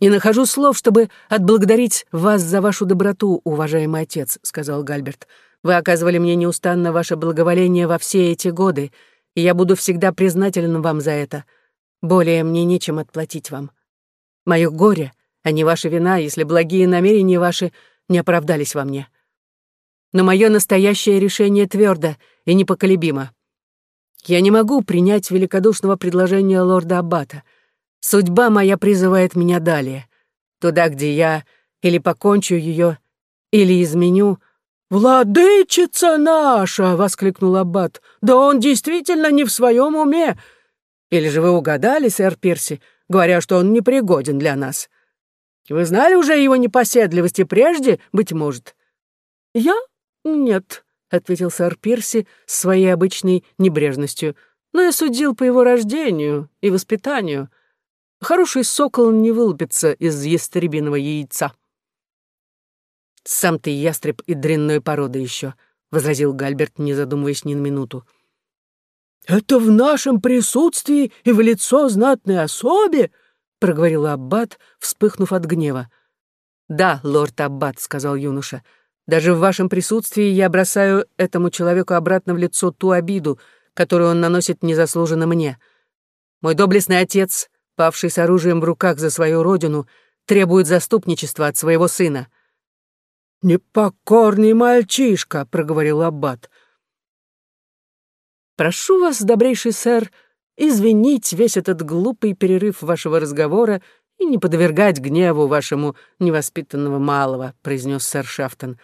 «Не нахожу слов, чтобы отблагодарить вас за вашу доброту, уважаемый отец», — сказал Гальберт. «Вы оказывали мне неустанно ваше благоволение во все эти годы, и я буду всегда признателен вам за это. Более мне нечем отплатить вам. Мое горе, а не ваша вина, если благие намерения ваши не оправдались во мне. Но мое настоящее решение твердо и непоколебимо. Я не могу принять великодушного предложения лорда Аббата. Судьба моя призывает меня далее, туда, где я или покончу ее, или изменю. «Владычица наша!» — воскликнул Аббат. «Да он действительно не в своем уме! Или же вы угадали, сэр Пирси, говоря, что он непригоден для нас? Вы знали уже его непоседливости прежде, быть может?» «Я? Нет», — ответил сэр Пирси с своей обычной небрежностью. «Но я судил по его рождению и воспитанию. Хороший сокол не вылупится из ястребиного яйца». «Сам ты ястреб и дрянной породы еще», — возразил Гальберт, не задумываясь ни на минуту. «Это в нашем присутствии и в лицо знатной особе?» — проговорил Аббат, вспыхнув от гнева. «Да, лорд Аббат», — сказал юноша, — даже в вашем присутствии я бросаю этому человеку обратно в лицо ту обиду, которую он наносит незаслуженно мне. Мой доблестный отец, павший с оружием в руках за свою родину, требует заступничества от своего сына». «Непокорный мальчишка», — проговорил Аббат. «Прошу вас, добрейший сэр, извинить весь этот глупый перерыв вашего разговора и не подвергать гневу вашему невоспитанного малого», — произнес сэр Шафтон.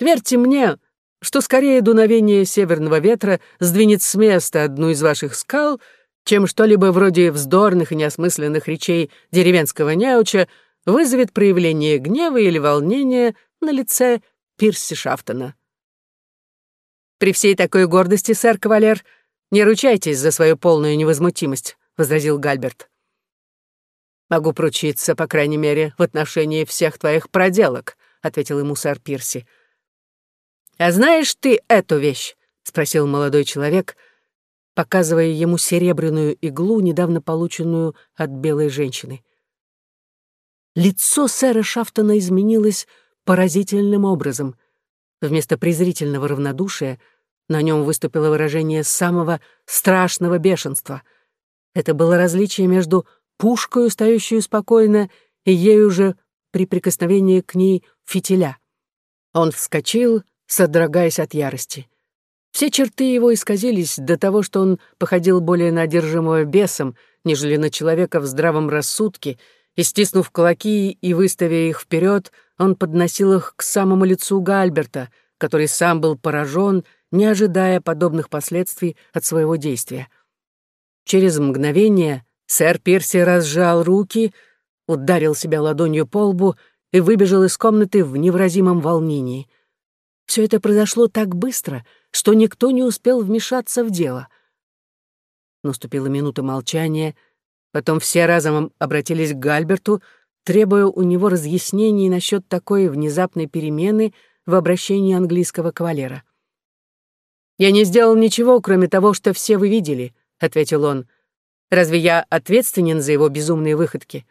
Верьте мне, что скорее дуновение северного ветра сдвинет с места одну из ваших скал, чем что-либо вроде вздорных и неосмысленных речей деревенского неуча вызовет проявление гнева или волнения на лице Пирси Шафтона. «При всей такой гордости, сэр Кавалер, не ручайтесь за свою полную невозмутимость», — возразил Гальберт. «Могу поручиться, по крайней мере, в отношении всех твоих проделок», — ответил ему сэр Пирси. «А знаешь ты эту вещь?» — спросил молодой человек, показывая ему серебряную иглу, недавно полученную от белой женщины. Лицо сэра Шафтона изменилось поразительным образом. Вместо презрительного равнодушия на нем выступило выражение самого страшного бешенства. Это было различие между пушкой, стоящую спокойно, и ею же при прикосновении к ней фитиля. Он вскочил, содрогаясь от ярости. Все черты его исказились до того, что он походил более на одержимого бесом, нежели на человека в здравом рассудке, и, стиснув кулаки и выставив их вперед, он подносил их к самому лицу Гальберта, который сам был поражен, не ожидая подобных последствий от своего действия. Через мгновение сэр Перси разжал руки, ударил себя ладонью по лбу и выбежал из комнаты в невразимом волнении — все это произошло так быстро, что никто не успел вмешаться в дело. Наступила минута молчания, потом все разом обратились к Гальберту, требуя у него разъяснений насчет такой внезапной перемены в обращении английского кавалера. «Я не сделал ничего, кроме того, что все вы видели», — ответил он. «Разве я ответственен за его безумные выходки?»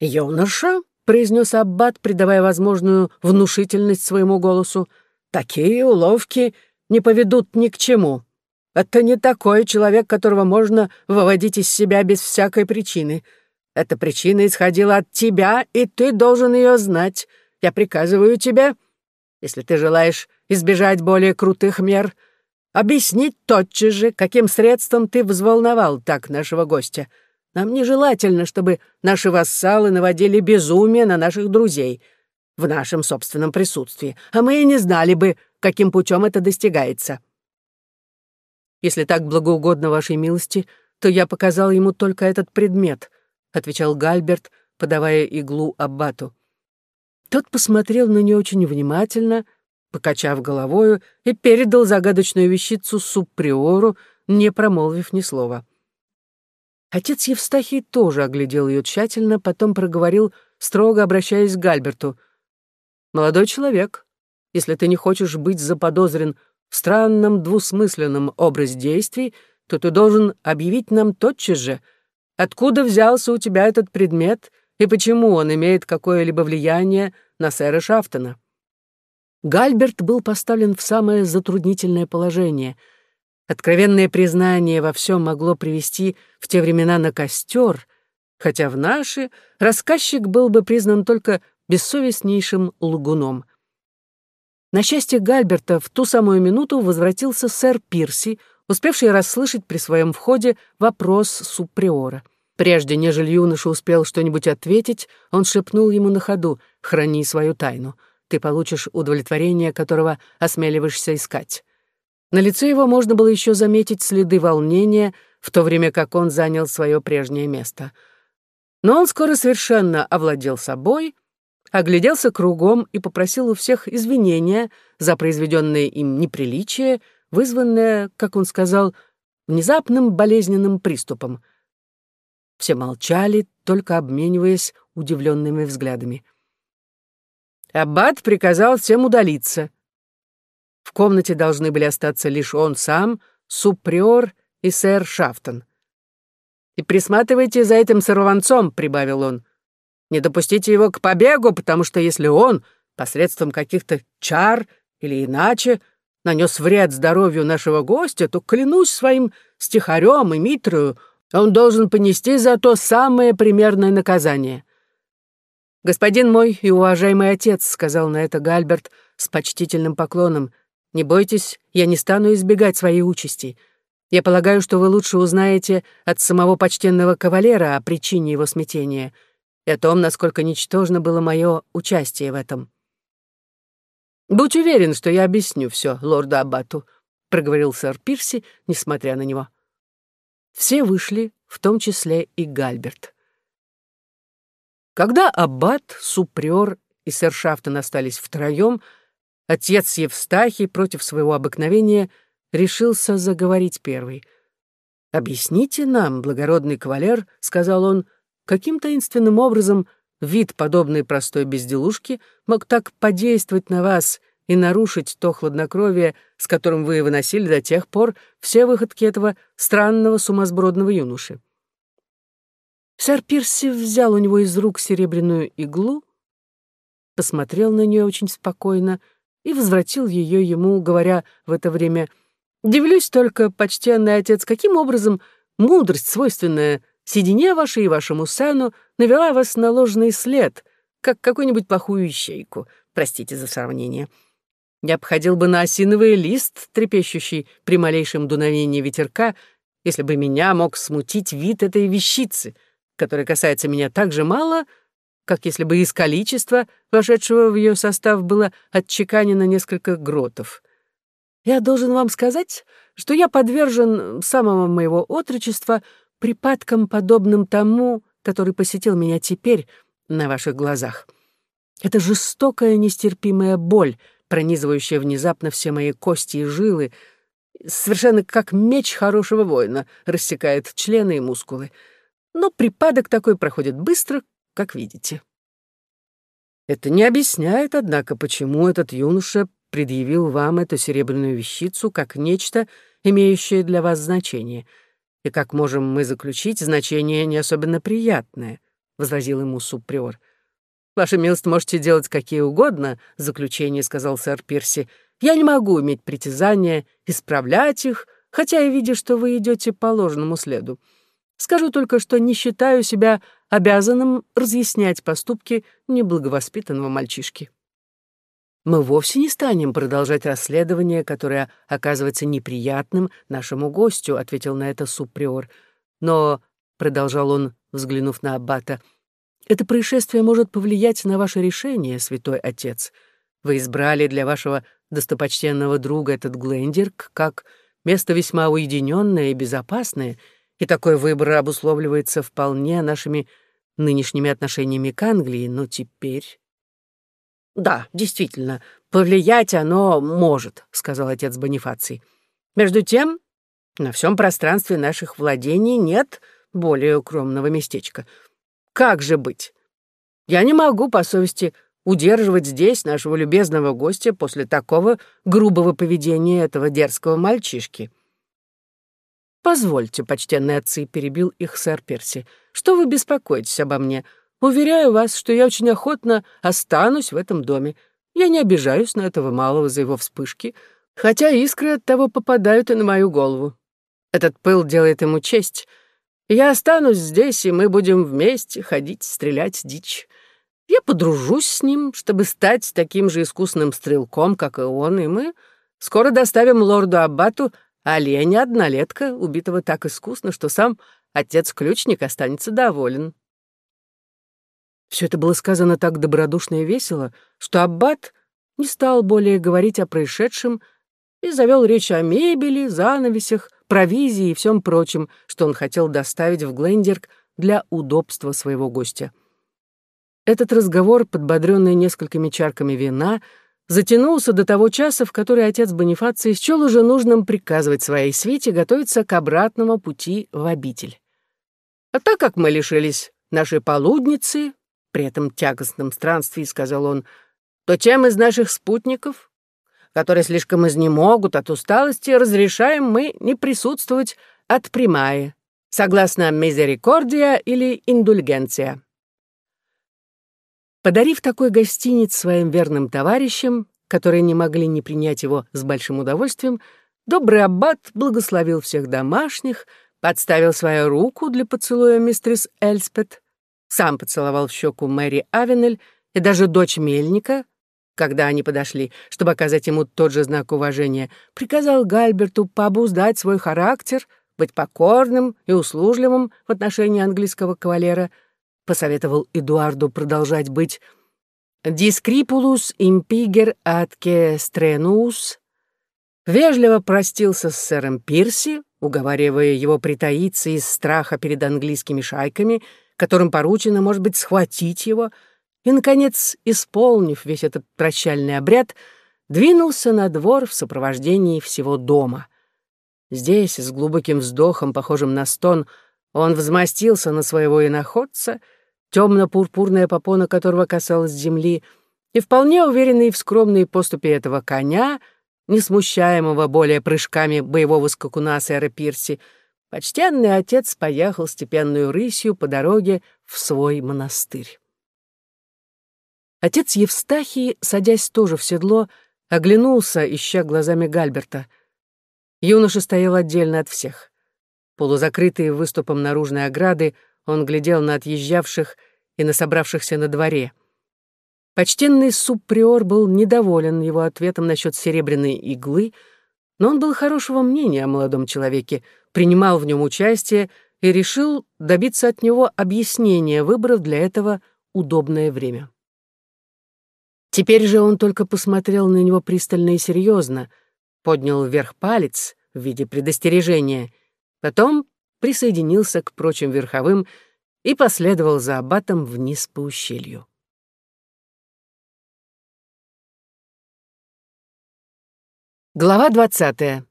«Юноша», — произнес Аббат, придавая возможную внушительность своему голосу. «Такие уловки не поведут ни к чему. Это не такой человек, которого можно выводить из себя без всякой причины. Эта причина исходила от тебя, и ты должен ее знать. Я приказываю тебе, если ты желаешь избежать более крутых мер, объяснить тотчас же, каким средством ты взволновал так нашего гостя». Нам нежелательно, чтобы наши вассалы наводили безумие на наших друзей в нашем собственном присутствии, а мы и не знали бы, каким путем это достигается. Если так благоугодно вашей милости, то я показал ему только этот предмет, отвечал Гальберт, подавая иглу аббату. Тот посмотрел на нее очень внимательно, покачав головою, и передал загадочную вещицу субприору, не промолвив ни слова. Отец Евстахий тоже оглядел ее тщательно, потом проговорил, строго обращаясь к Гальберту. «Молодой человек, если ты не хочешь быть заподозрен в странном двусмысленном образе действий, то ты должен объявить нам тотчас же, Откуда взялся у тебя этот предмет и почему он имеет какое-либо влияние на сэра Шафтона?» Гальберт был поставлен в самое затруднительное положение. Откровенное признание во всем могло привести в те времена на костер, хотя в наши рассказчик был бы признан только бессовестнейшим лгуном. На счастье Гальберта в ту самую минуту возвратился сэр Пирси, успевший расслышать при своем входе вопрос суприора. Прежде, нежели юноша успел что-нибудь ответить, он шепнул ему на ходу «Храни свою тайну. Ты получишь удовлетворение, которого осмеливаешься искать». На лице его можно было еще заметить следы волнения, в то время как он занял свое прежнее место. Но он скоро совершенно овладел собой огляделся кругом и попросил у всех извинения за произведенное им неприличие, вызванное, как он сказал, внезапным болезненным приступом. Все молчали, только обмениваясь удивленными взглядами. Аббат приказал всем удалиться. В комнате должны были остаться лишь он сам, суприор и сэр Шафтон. «И присматривайте за этим сорванцом», — прибавил он. Не допустите его к побегу, потому что если он посредством каких-то чар или иначе нанес вред здоровью нашего гостя, то, клянусь своим стихарем и митрою, он должен понести за то самое примерное наказание. «Господин мой и уважаемый отец», — сказал на это Гальберт с почтительным поклоном, — «не бойтесь, я не стану избегать своей участи. Я полагаю, что вы лучше узнаете от самого почтенного кавалера о причине его смятения» и о том, насколько ничтожно было мое участие в этом. «Будь уверен, что я объясню все лорду Аббату», — проговорил сэр Пирси, несмотря на него. Все вышли, в том числе и Гальберт. Когда Аббат, Суприор и сэр Шафтон остались втроем, отец Евстахий против своего обыкновения решился заговорить первый. «Объясните нам, благородный кавалер», — сказал он, — Каким таинственным образом вид подобной простой безделушки мог так подействовать на вас и нарушить то хладнокровие, с которым вы выносили до тех пор все выходки этого странного сумасбродного юноши? Сэр Пирси взял у него из рук серебряную иглу, посмотрел на нее очень спокойно и возвратил ее ему, говоря в это время «Дивлюсь только, почтенный отец, каким образом мудрость, свойственная Седине вашей и вашему сану навела вас на ложный след, как какую-нибудь плохую ищейку. Простите за сравнение. Я обходил бы на осиновый лист, трепещущий при малейшем дуновении ветерка, если бы меня мог смутить вид этой вещицы, которая касается меня так же мало, как если бы из количества, вошедшего в ее состав, было отчеканено несколько гротов. Я должен вам сказать, что я подвержен самого моего отрочества — припадком, подобным тому, который посетил меня теперь на ваших глазах. Это жестокая, нестерпимая боль, пронизывающая внезапно все мои кости и жилы, совершенно как меч хорошего воина, рассекает члены и мускулы. Но припадок такой проходит быстро, как видите. Это не объясняет, однако, почему этот юноша предъявил вам эту серебряную вещицу как нечто, имеющее для вас значение — и, как можем мы заключить, значение не особенно приятное», — возразил ему субприор. «Ваша милость можете делать какие угодно заключения», — сказал сэр Пирси. «Я не могу иметь притязания, исправлять их, хотя и видя, что вы идете по ложному следу. Скажу только, что не считаю себя обязанным разъяснять поступки неблаговоспитанного мальчишки». Мы вовсе не станем продолжать расследование, которое оказывается неприятным нашему гостю, ответил на это суприор. Но, продолжал он, взглянув на аббата, это происшествие может повлиять на ваше решение, святой отец. Вы избрали для вашего достопочтенного друга этот Глендерк как место весьма уединенное и безопасное, и такой выбор обусловливается вполне нашими нынешними отношениями к Англии, но теперь «Да, действительно, повлиять оно может», — сказал отец Бонифаций. «Между тем, на всем пространстве наших владений нет более укромного местечка. Как же быть? Я не могу, по совести, удерживать здесь нашего любезного гостя после такого грубого поведения этого дерзкого мальчишки». «Позвольте, почтенные отцы», — перебил их сэр Перси, — «что вы беспокоитесь обо мне? Уверяю вас, что я очень охотно останусь в этом доме. Я не обижаюсь на этого малого за его вспышки, хотя искры от того попадают и на мою голову. Этот пыл делает ему честь. Я останусь здесь, и мы будем вместе ходить, стрелять дичь. Я подружусь с ним, чтобы стать таким же искусным стрелком, как и он, и мы скоро доставим лорду Аббату оленя однолетка, убитого так искусно, что сам отец-ключник останется доволен. Все это было сказано так добродушно и весело, что Аббат не стал более говорить о происшедшем и завел речь о мебели, занавесях, провизии и всем прочем, что он хотел доставить в Глендерк для удобства своего гостя. Этот разговор, подбодренный несколькими чарками вина, затянулся до того часа, в который отец Бонифаций счел уже нужным приказывать своей свите готовиться к обратному пути в обитель. А так как мы лишились нашей полудницы, при этом тягостном странстве, сказал он, то тем из наших спутников, которые слишком изнемогут от усталости, разрешаем мы не присутствовать от прямая, согласно мизерикордия или индульгенция. Подарив такой гостиниц своим верным товарищам, которые не могли не принять его с большим удовольствием, добрый аббат благословил всех домашних, подставил свою руку для поцелуя мистерис Эльспет, сам поцеловал в щеку Мэри Авенель и даже дочь Мельника, когда они подошли, чтобы оказать ему тот же знак уважения, приказал Гальберту пообуздать свой характер, быть покорным и услужливым в отношении английского кавалера — посоветовал Эдуарду продолжать быть «discripulus impiger atque strenus», вежливо простился с сэром Пирси, уговаривая его притаиться из страха перед английскими шайками, которым поручено, может быть, схватить его, и, наконец, исполнив весь этот прощальный обряд, двинулся на двор в сопровождении всего дома. Здесь, с глубоким вздохом, похожим на стон, он взмастился на своего иноходца, темно-пурпурная попона которого касалась земли, и вполне уверенный в скромной поступе этого коня, не смущаемого более прыжками боевого скакуна сэра Пирси, почтенный отец поехал степенную рысью по дороге в свой монастырь. Отец Евстахий, садясь тоже в седло, оглянулся, ища глазами Гальберта. Юноша стоял отдельно от всех. Полузакрытый выступом наружной ограды, он глядел на отъезжавших и на собравшихся на дворе. Почтенный субприор был недоволен его ответом насчет серебряной иглы, но он был хорошего мнения о молодом человеке, принимал в нем участие и решил добиться от него объяснения, выбрав для этого удобное время. Теперь же он только посмотрел на него пристально и серьезно, поднял вверх палец в виде предостережения — Потом присоединился к прочим верховым и последовал за аббатом вниз по ущелью. Глава двадцатая.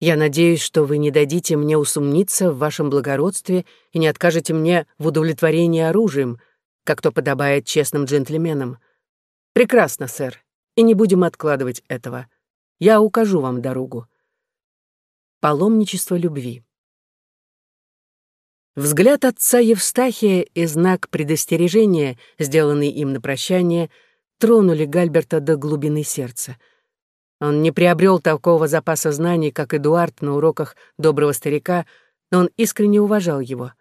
Я надеюсь, что вы не дадите мне усомниться в вашем благородстве и не откажете мне в удовлетворении оружием, как то подобает честным джентльменам. Прекрасно, сэр, и не будем откладывать этого. Я укажу вам дорогу. Паломничество любви. Взгляд отца Евстахия и знак предостережения, сделанный им на прощание, тронули Гальберта до глубины сердца. Он не приобрел такого запаса знаний, как Эдуард на уроках доброго старика, но он искренне уважал его.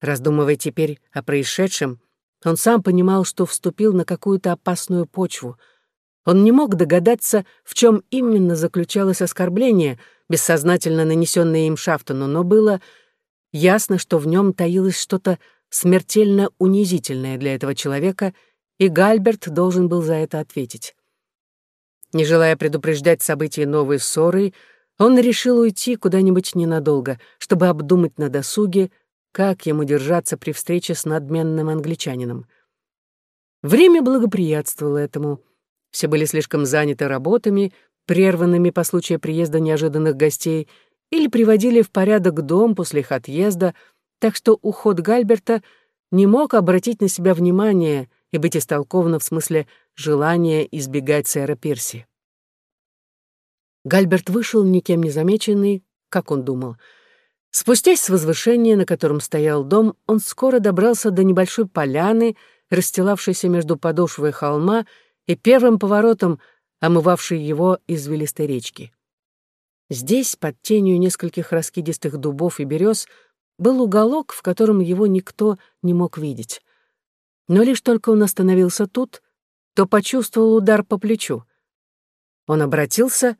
Раздумывая теперь о происшедшем, он сам понимал, что вступил на какую-то опасную почву. Он не мог догадаться, в чем именно заключалось оскорбление — бессознательно нанесенное им Шафтону, но было ясно, что в нем таилось что-то смертельно унизительное для этого человека, и Гальберт должен был за это ответить. Не желая предупреждать события новой ссоры, он решил уйти куда-нибудь ненадолго, чтобы обдумать на досуге, как ему держаться при встрече с надменным англичанином. Время благоприятствовало этому. Все были слишком заняты работами, прерванными по случаю приезда неожиданных гостей, или приводили в порядок дом после их отъезда, так что уход Гальберта не мог обратить на себя внимание и быть истолковано в смысле желания избегать сэра Пирси. Гальберт вышел, никем не замеченный, как он думал. Спустясь с возвышения, на котором стоял дом, он скоро добрался до небольшой поляны, расстилавшейся между подошвой холма и первым поворотом, омывавшей его извилистой речки. Здесь, под тенью нескольких раскидистых дубов и берез, был уголок, в котором его никто не мог видеть. Но лишь только он остановился тут, то почувствовал удар по плечу. Он обратился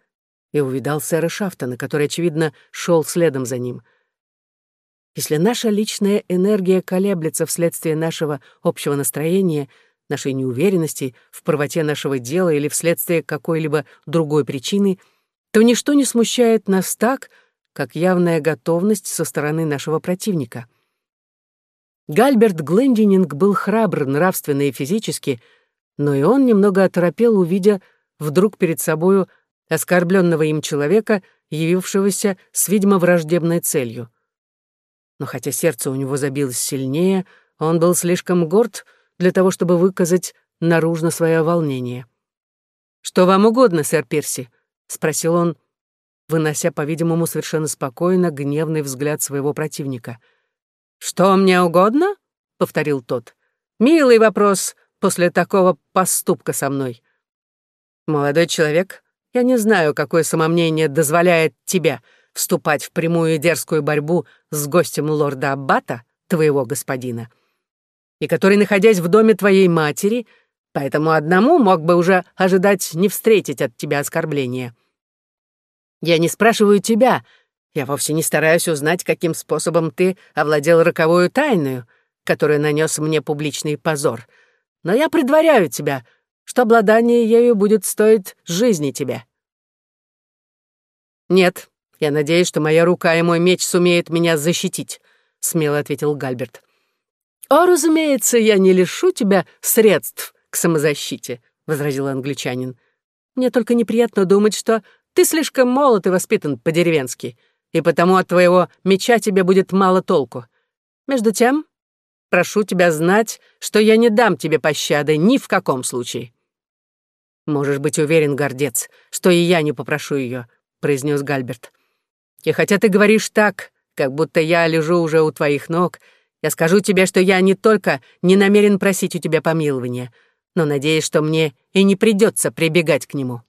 и увидал сэра Шафтона, который, очевидно, шел следом за ним. Если наша личная энергия колеблется вследствие нашего общего настроения, нашей неуверенности в правоте нашего дела или вследствие какой-либо другой причины, то ничто не смущает нас так, как явная готовность со стороны нашего противника. Гальберт Глендининг был храбр нравственно и физически, но и он немного оторопел, увидя вдруг перед собою оскорбленного им человека, явившегося с, видимо, враждебной целью. Но хотя сердце у него забилось сильнее, он был слишком горд для того, чтобы выказать наружно свое волнение. «Что вам угодно, сэр Перси?» — спросил он, вынося, по-видимому, совершенно спокойно гневный взгляд своего противника. «Что мне угодно?» — повторил тот. «Милый вопрос после такого поступка со мной. Молодой человек, я не знаю, какое самомнение дозволяет тебе вступать в прямую дерзкую борьбу с гостем лорда Аббата, твоего господина, и который, находясь в доме твоей матери, поэтому одному мог бы уже ожидать не встретить от тебя оскорбления. Я не спрашиваю тебя, я вовсе не стараюсь узнать, каким способом ты овладел роковую тайную, которая нанес мне публичный позор. Но я предваряю тебя, что обладание ею будет стоить жизни тебе. Нет, я надеюсь, что моя рука и мой меч сумеют меня защитить, смело ответил Гальберт. О, разумеется, я не лишу тебя средств к самозащите, возразил англичанин. Мне только неприятно думать, что ты слишком молод и воспитан по-деревенски, и потому от твоего меча тебе будет мало толку. Между тем, прошу тебя знать, что я не дам тебе пощады ни в каком случае». «Можешь быть уверен, гордец, что и я не попрошу ее», — произнес Гальберт. «И хотя ты говоришь так, как будто я лежу уже у твоих ног, я скажу тебе, что я не только не намерен просить у тебя помилования, но надеюсь, что мне и не придется прибегать к нему».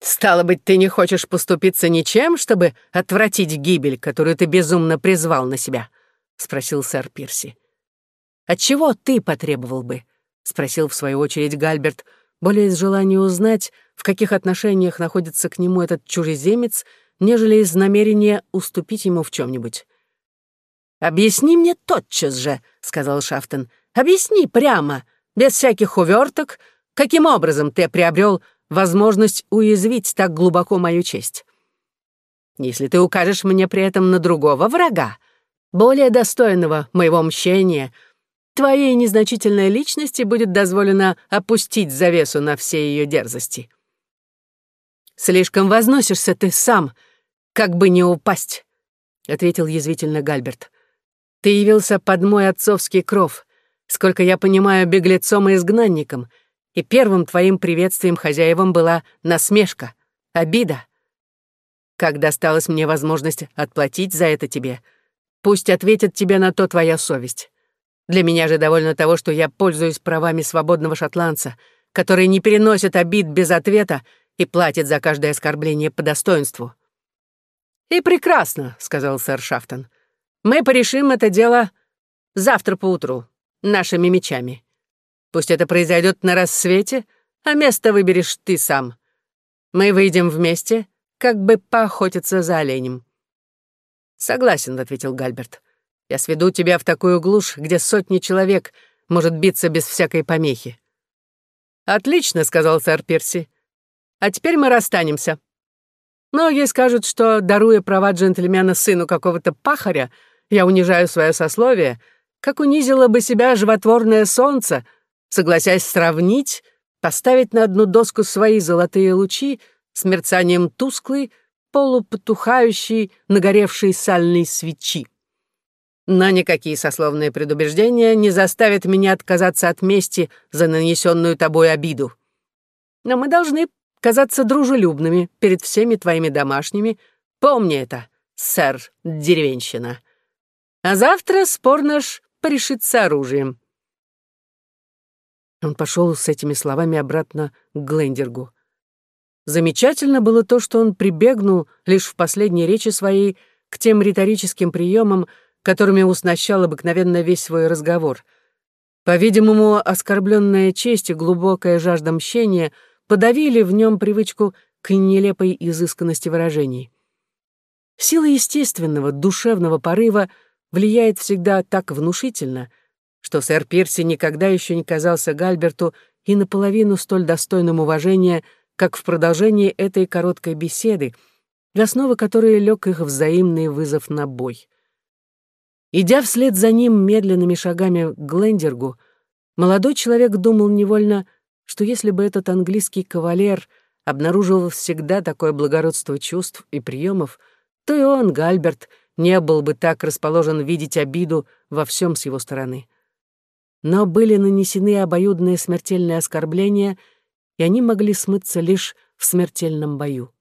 «Стало быть, ты не хочешь поступиться ничем, чтобы отвратить гибель, которую ты безумно призвал на себя?» — спросил сэр Пирси. «Отчего ты потребовал бы?» — спросил в свою очередь Гальберт, более из желания узнать, в каких отношениях находится к нему этот чужеземец, нежели из намерения уступить ему в чем нибудь «Объясни мне тотчас же», — сказал Шафтон. «Объясни прямо, без всяких уверток, каким образом ты приобрел возможность уязвить так глубоко мою честь. Если ты укажешь мне при этом на другого врага, более достойного моего мщения, твоей незначительной личности будет дозволено опустить завесу на все ее дерзости. Слишком возносишься ты сам, как бы не упасть, — ответил язвительно Гальберт. Ты явился под мой отцовский кров, сколько я понимаю, беглецом и изгнанником — и первым твоим приветствием хозяевам была насмешка, обида. Как досталась мне возможность отплатить за это тебе, пусть ответит тебе на то твоя совесть. Для меня же довольно того, что я пользуюсь правами свободного шотландца, который не переносит обид без ответа и платит за каждое оскорбление по достоинству. «И прекрасно», — сказал сэр Шафтон. «Мы порешим это дело завтра поутру, нашими мечами. Пусть это произойдет на рассвете, а место выберешь ты сам. Мы выйдем вместе, как бы поохотиться за оленем». «Согласен», — ответил Гальберт. «Я сведу тебя в такую глушь, где сотни человек может биться без всякой помехи». «Отлично», — сказал сэр Перси. «А теперь мы расстанемся». Многие скажут, что, даруя права джентльмена сыну какого-то пахаря, я унижаю свое сословие, как унизило бы себя животворное солнце — согласясь сравнить, поставить на одну доску свои золотые лучи с мерцанием тусклой, полупотухающей, нагоревшей сальной свечи. Но никакие сословные предубеждения не заставят меня отказаться от мести за нанесенную тобой обиду. Но мы должны казаться дружелюбными перед всеми твоими домашними. Помни это, сэр деревенщина. А завтра спор наш порешится оружием». Он пошел с этими словами обратно к Глендергу. Замечательно было то, что он прибегнул лишь в последней речи своей к тем риторическим приемам, которыми уснащал обыкновенно весь свой разговор. По-видимому, оскорбленная честь и глубокая жажда мщения подавили в нем привычку к нелепой изысканности выражений. Сила естественного, душевного порыва влияет всегда так внушительно, что сэр Пирси никогда еще не казался Гальберту и наполовину столь достойным уважения, как в продолжении этой короткой беседы, для основы которой лег их взаимный вызов на бой. Идя вслед за ним медленными шагами к Глендергу, молодой человек думал невольно, что если бы этот английский кавалер обнаруживал всегда такое благородство чувств и приемов, то и он, Гальберт, не был бы так расположен видеть обиду во всем с его стороны. Но были нанесены обоюдные смертельные оскорбления, и они могли смыться лишь в смертельном бою.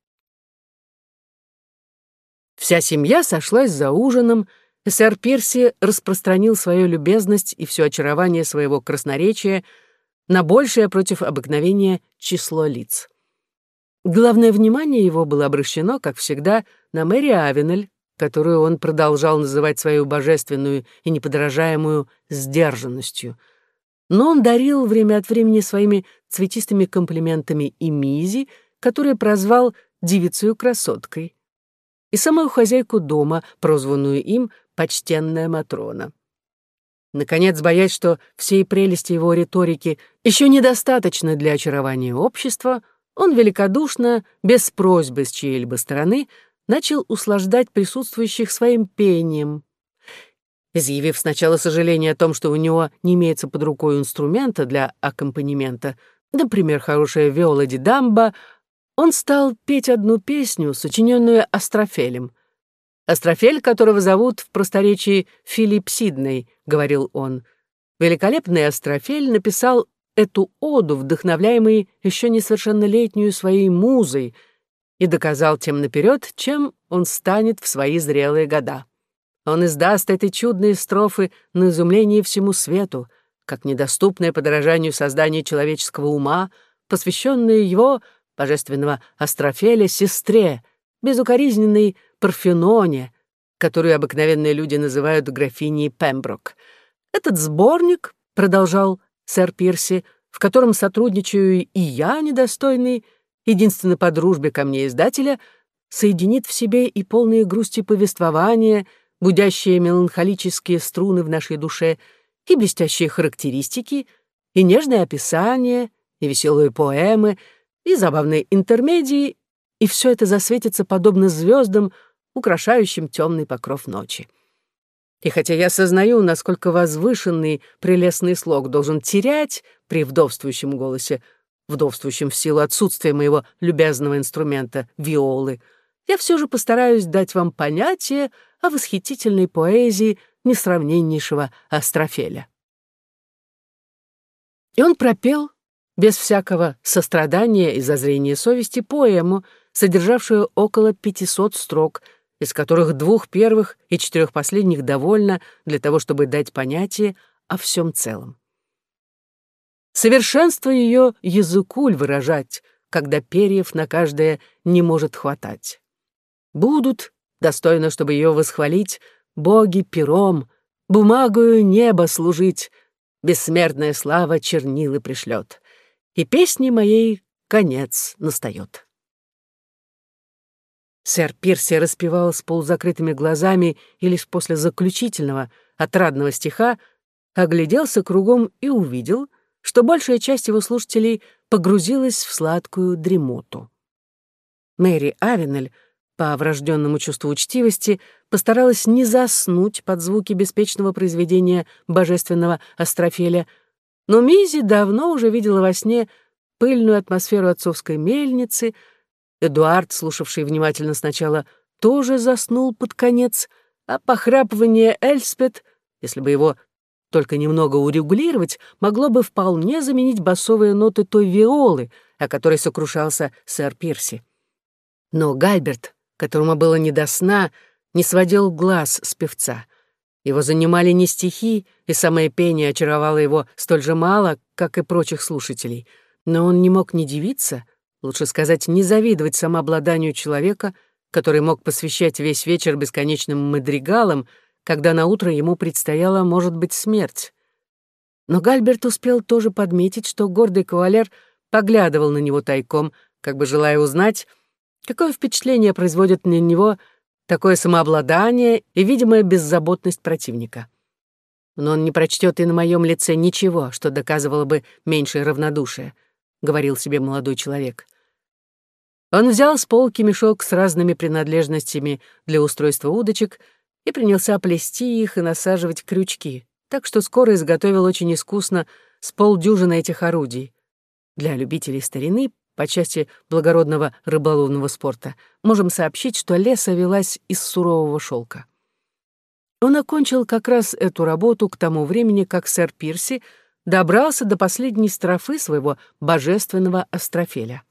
Вся семья сошлась за ужином, и сэр Пирси распространил свою любезность и все очарование своего красноречия на большее против обыкновения число лиц. Главное внимание его было обращено, как всегда, на Мэри Авенель, которую он продолжал называть свою божественную и неподражаемую сдержанностью. Но он дарил время от времени своими цветистыми комплиментами и Мизи, которую прозвал девицею красоткой, и самую хозяйку дома, прозванную им почтенная Матрона. Наконец, боясь, что всей прелести его риторики еще недостаточно для очарования общества, он великодушно, без просьбы с чьей-либо стороны, начал услаждать присутствующих своим пением. Изъявив сначала сожаление о том, что у него не имеется под рукой инструмента для аккомпанемента, например, хорошая виола ди дамба, он стал петь одну песню, сочиненную Астрофелем. Астрофель, которого зовут в просторечии Филипп Сидней, говорил он. Великолепный Астрофель написал эту оду, вдохновляемый еще несовершеннолетнюю своей музой, и доказал тем наперед, чем он станет в свои зрелые года. Он издаст этой чудные строфы на изумление всему свету, как недоступное подражанию создания человеческого ума, посвященные его, божественного Астрофеля, сестре, безукоризненной Парфеноне, которую обыкновенные люди называют графиней Пемброк. Этот сборник, продолжал сэр Пирси, в котором сотрудничаю и я, недостойный, единственно по дружбе ко мне издателя, соединит в себе и полные грусти повествования, будящие меланхолические струны в нашей душе, и блестящие характеристики, и нежное описание, и веселые поэмы, и забавные интермедии, и все это засветится подобно звездам, украшающим темный покров ночи. И хотя я сознаю, насколько возвышенный прелестный слог должен терять при вдовствующем голосе, вдовствующем в силу отсутствия моего любезного инструмента — виолы, я все же постараюсь дать вам понятие о восхитительной поэзии несравненнейшего Астрофеля. И он пропел, без всякого сострадания и зазрения совести, поэму, содержавшую около 500 строк — из которых двух первых и четырех последних довольно для того, чтобы дать понятие о всем целом. Совершенство ее языкуль выражать, когда перьев на каждое не может хватать. Будут, достойно, чтобы ее восхвалить, боги пером, бумагою небо служить, бессмертная слава чернилы пришлет, и песни моей конец настает. Сэр Пирси распевал с полузакрытыми глазами и лишь после заключительного, отрадного стиха огляделся кругом и увидел, что большая часть его слушателей погрузилась в сладкую дремоту. Мэри Авенель, по врожденному чувству учтивости, постаралась не заснуть под звуки беспечного произведения божественного Астрофеля, но Мизи давно уже видела во сне пыльную атмосферу отцовской мельницы — Эдуард, слушавший внимательно сначала, тоже заснул под конец, а похрапывание Эльспет, если бы его только немного урегулировать, могло бы вполне заменить басовые ноты той виолы, о которой сокрушался сэр Пирси. Но Гальберт, которому было не до сна, не сводил глаз с певца. Его занимали не стихи, и самое пение очаровало его столь же мало, как и прочих слушателей. Но он не мог не дивиться, лучше сказать, не завидовать самообладанию человека, который мог посвящать весь вечер бесконечным мадригалам, когда на утро ему предстояла, может быть, смерть. Но Гальберт успел тоже подметить, что гордый кавалер поглядывал на него тайком, как бы желая узнать, какое впечатление производит на него такое самообладание и видимая беззаботность противника. Но он не прочтет и на моем лице ничего, что доказывало бы меньшее равнодушие, — говорил себе молодой человек. Он взял с полки мешок с разными принадлежностями для устройства удочек — и принялся плести их и насаживать крючки, так что скоро изготовил очень искусно с полдюжины этих орудий. Для любителей старины, по части благородного рыболовного спорта, можем сообщить, что леса велась из сурового шелка. Он окончил как раз эту работу к тому времени, как сэр Пирси добрался до последней строфы своего божественного астрофеля.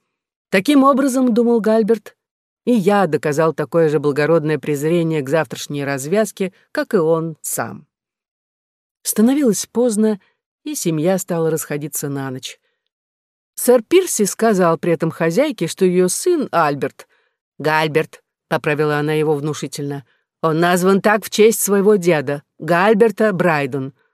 Таким образом, думал Гальберт, и я доказал такое же благородное презрение к завтрашней развязке, как и он сам. Становилось поздно, и семья стала расходиться на ночь. Сэр Пирси сказал при этом хозяйке, что ее сын Альберт, Гальберт, поправила она его внушительно, он назван так в честь своего деда, Гальберта Брайдон —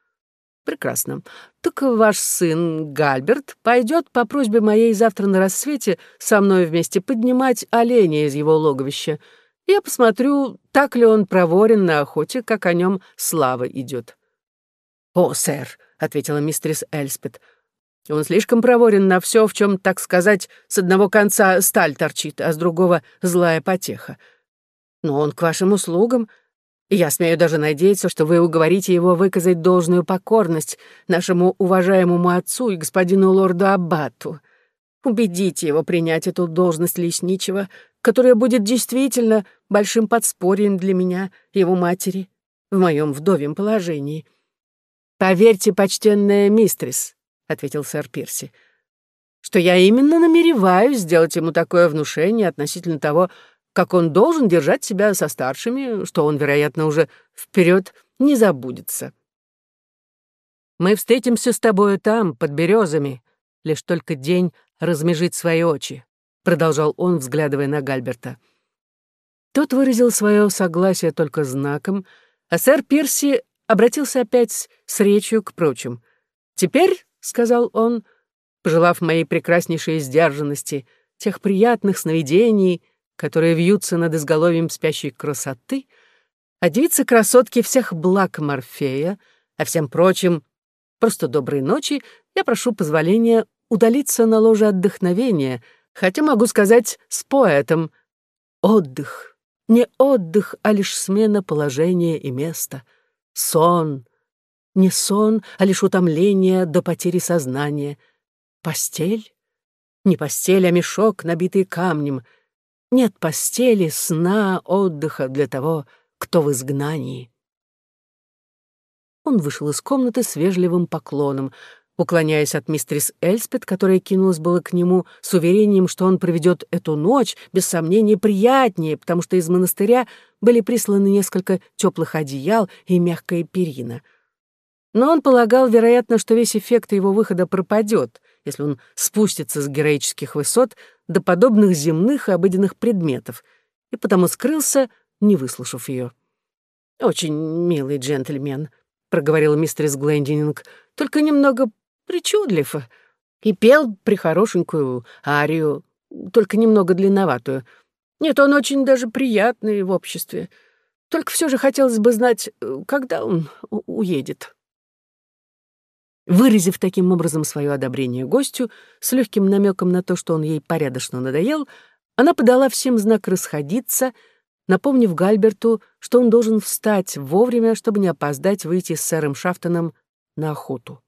Прекрасно. Так ваш сын Гальберт пойдет по просьбе моей завтра на рассвете со мной вместе поднимать оленя из его логовища. Я посмотрю, так ли он проворен на охоте, как о нем слава идет. «О, сэр», — ответила мистерис Эльспет, — «он слишком проворен на все, в чем, так сказать, с одного конца сталь торчит, а с другого — злая потеха. Но он к вашим услугам, — я смею даже надеяться, что вы уговорите его выказать должную покорность нашему уважаемому отцу и господину лорду Аббату. Убедите его принять эту должность лесничего, которая будет действительно большим подспорьем для меня, его матери, в моем вдовьем положении. «Поверьте, почтенная мистрис», — ответил сэр Пирси, «что я именно намереваюсь сделать ему такое внушение относительно того, как он должен держать себя со старшими, что он, вероятно, уже вперед не забудется. Мы встретимся с тобою там, под березами, лишь только день размежит свои очи, продолжал он, взглядывая на Гальберта. Тот выразил свое согласие только знаком, а сэр Пирси обратился опять с речью к прочим. «Теперь», — сказал он, пожелав моей прекраснейшей сдержанности, тех приятных сновидений, которые вьются над изголовьем спящей красоты, а девицы-красотки всех благ Морфея, а всем прочим просто доброй ночи, я прошу позволения удалиться на ложе отдохновения, хотя могу сказать с поэтом. «Отдых, не отдых, а лишь смена положения и места, сон, не сон, а лишь утомление до потери сознания, постель, не постель, а мешок, набитый камнем — нет постели, сна, отдыха для того, кто в изгнании. Он вышел из комнаты с вежливым поклоном, уклоняясь от мистерис Эльспет, которая кинулась было к нему с уверением, что он проведет эту ночь, без сомнения, приятнее, потому что из монастыря были присланы несколько теплых одеял и мягкая перина. Но он полагал, вероятно, что весь эффект его выхода пропадет, если он спустится с героических высот до подобных земных и обыденных предметов, и потому скрылся, не выслушав ее. «Очень милый джентльмен», — проговорил мистерис Глендининг, «только немного причудлив и пел прихорошенькую арию, только немного длинноватую. Нет, он очень даже приятный в обществе. Только все же хотелось бы знать, когда он уедет». Выразив таким образом свое одобрение гостю, с легким намеком на то, что он ей порядочно надоел, она подала всем знак расходиться, напомнив Гальберту, что он должен встать вовремя, чтобы не опоздать выйти с сэром Шафтоном на охоту.